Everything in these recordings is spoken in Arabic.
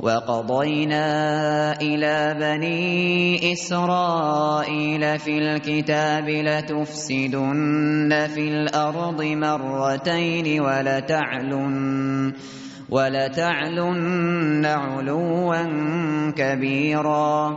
وقضينا إلى بني إسرائيل في الكتاب لتفسدن في الأرض مرتين ولتعلن ولتعلن علوا كبيرا.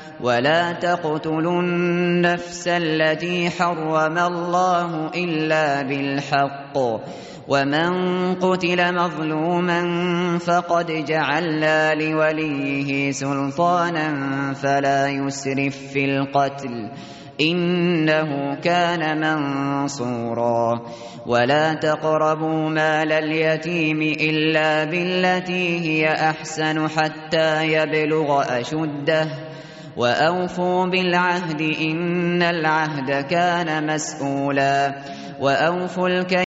ولا تقتلوا النفس التي حرم الله إلا بالحق. ومن قتل مظلوما فقد جعلنا لوليه سلطانا فلا يسرف في القتل. إنه كان منصورا. ولا تقربوا مال اليتيم إلا بالتي هي أحسن حتى يبلغ أشده. وأوفوا بالعهد إن العهد كان مسؤولا. وأوفوا الكيل